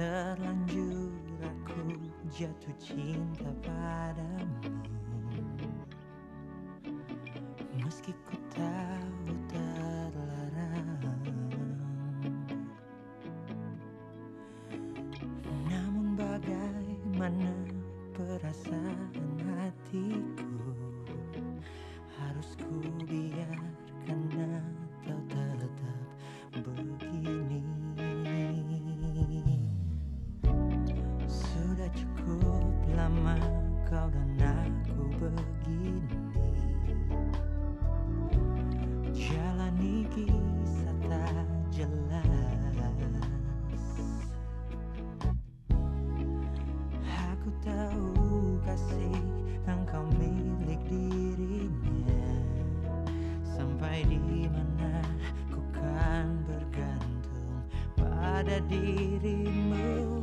Terlanjur aku jatuh cinta padamu. Meski ku tahu terlarang Namun bagaimana perasaan kau dan aku begini Jalani kisah tak jelas. Aku tahu kasih yang kau milik dirinya Sampai di mana ku kan bergantung pada dirimu.